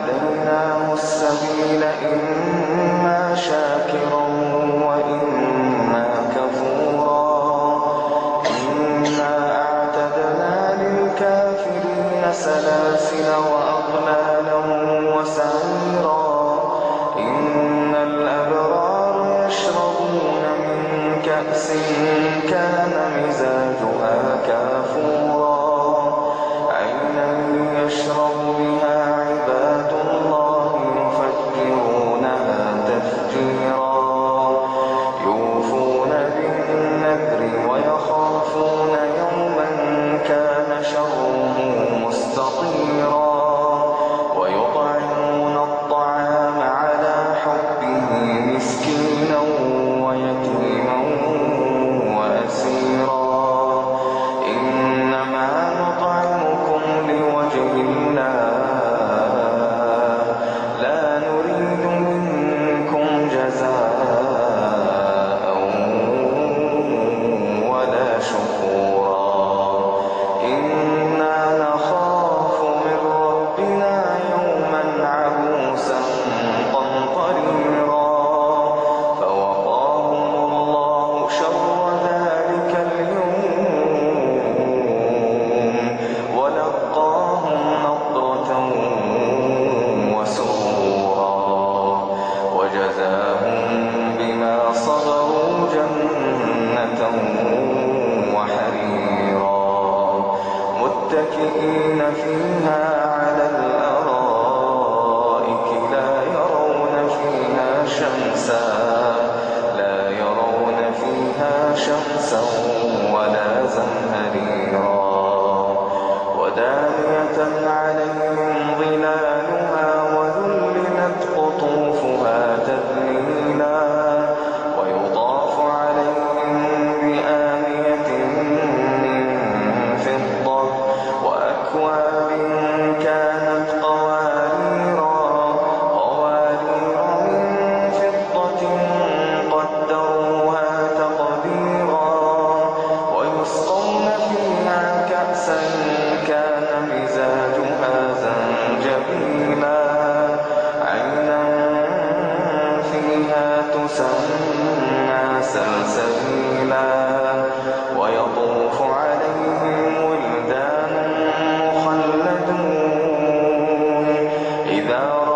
هديناه السبيل إما شاكرا وإما كفورا. إنا أعتدنا للكافرين سلاسلا مستطيرا. متكئين فيها. أكواب كان إذا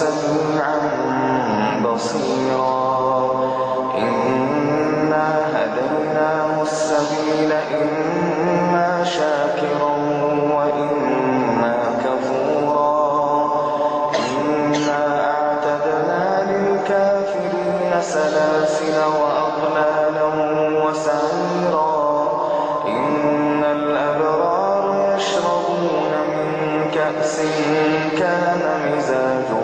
سميعا بصيرا. إنا هديناه السبيل إما شاكرا وإما كفورا. إنا أعتدنا للكافرين سلاسل وأغلالا وسعيرا. إن الأبرار يشربون من كأس كان مزاجه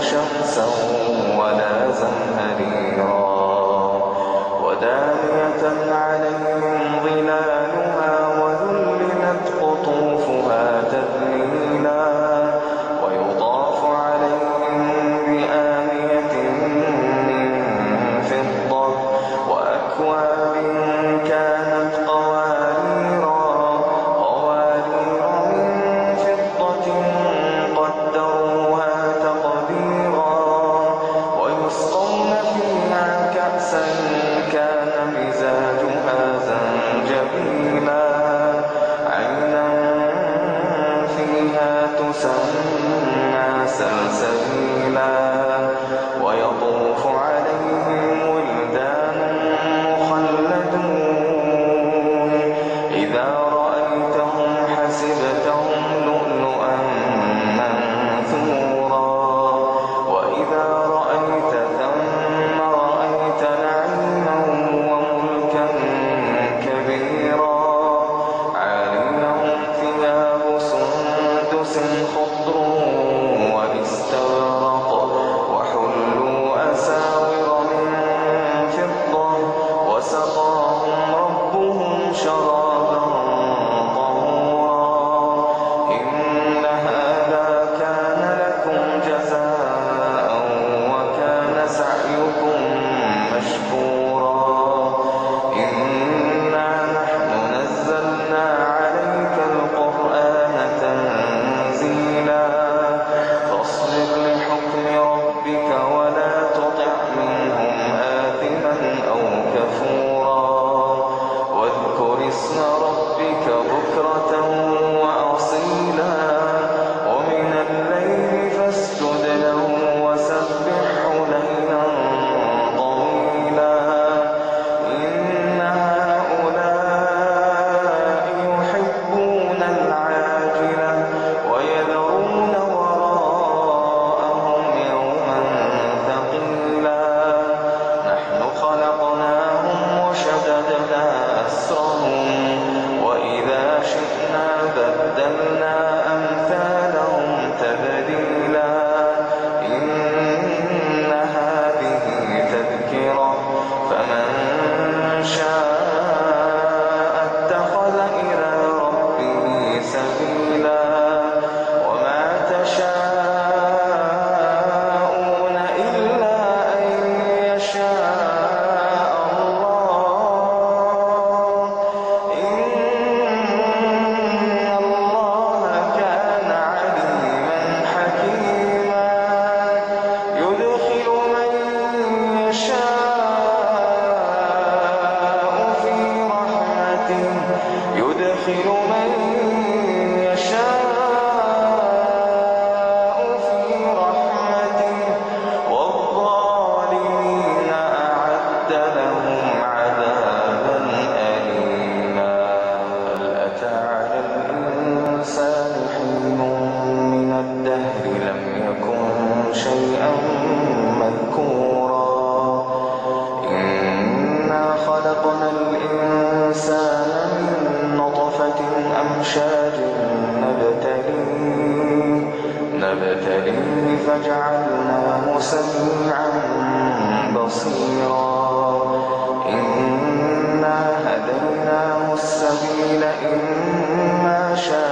شمسا ولا زمهريرا ودانية عليهم سميعا بصيرا. إنا هديناه السبيل إما شاكرا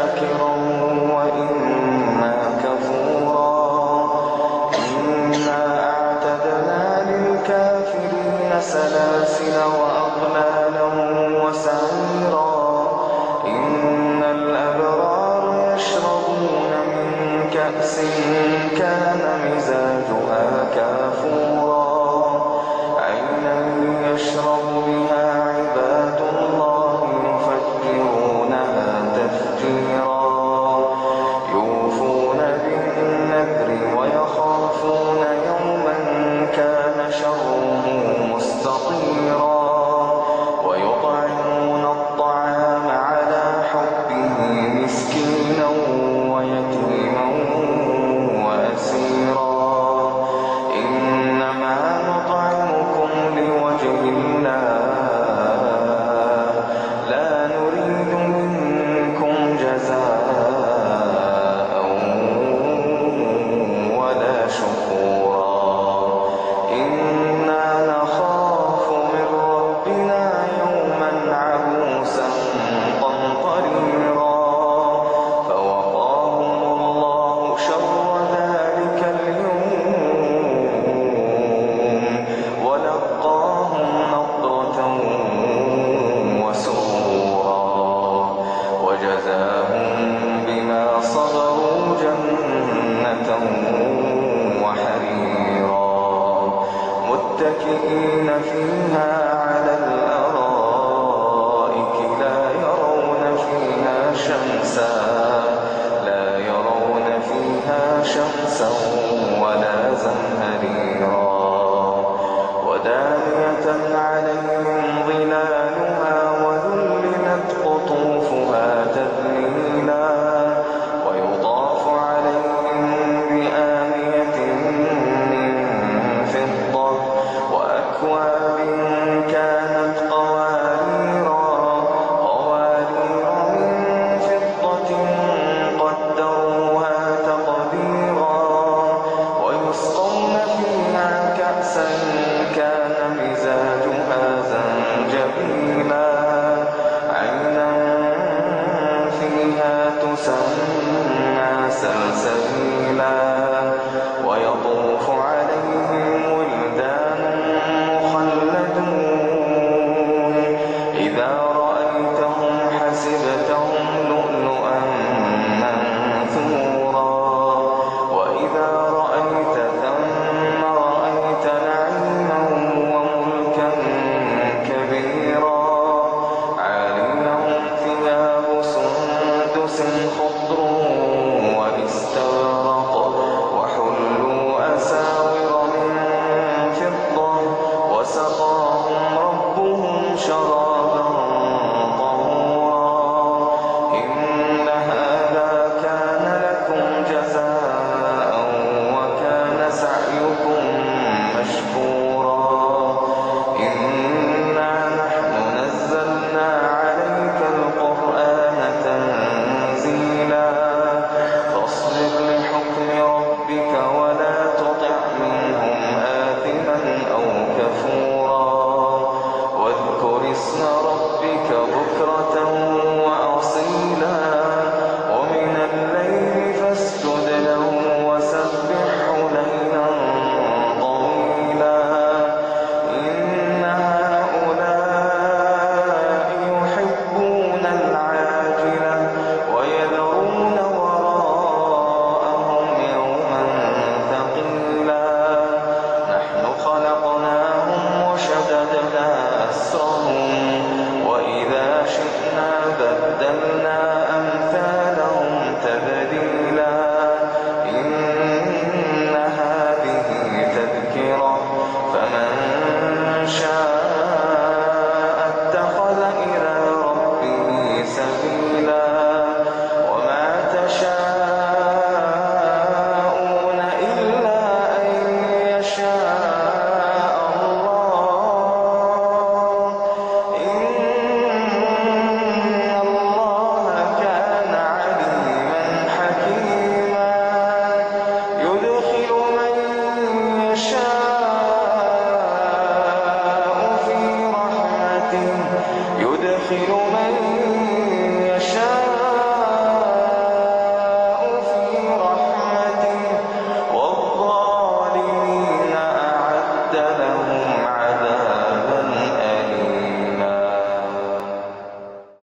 متكئين فيها سلسل بأسهم وإذا شئنا بدلنا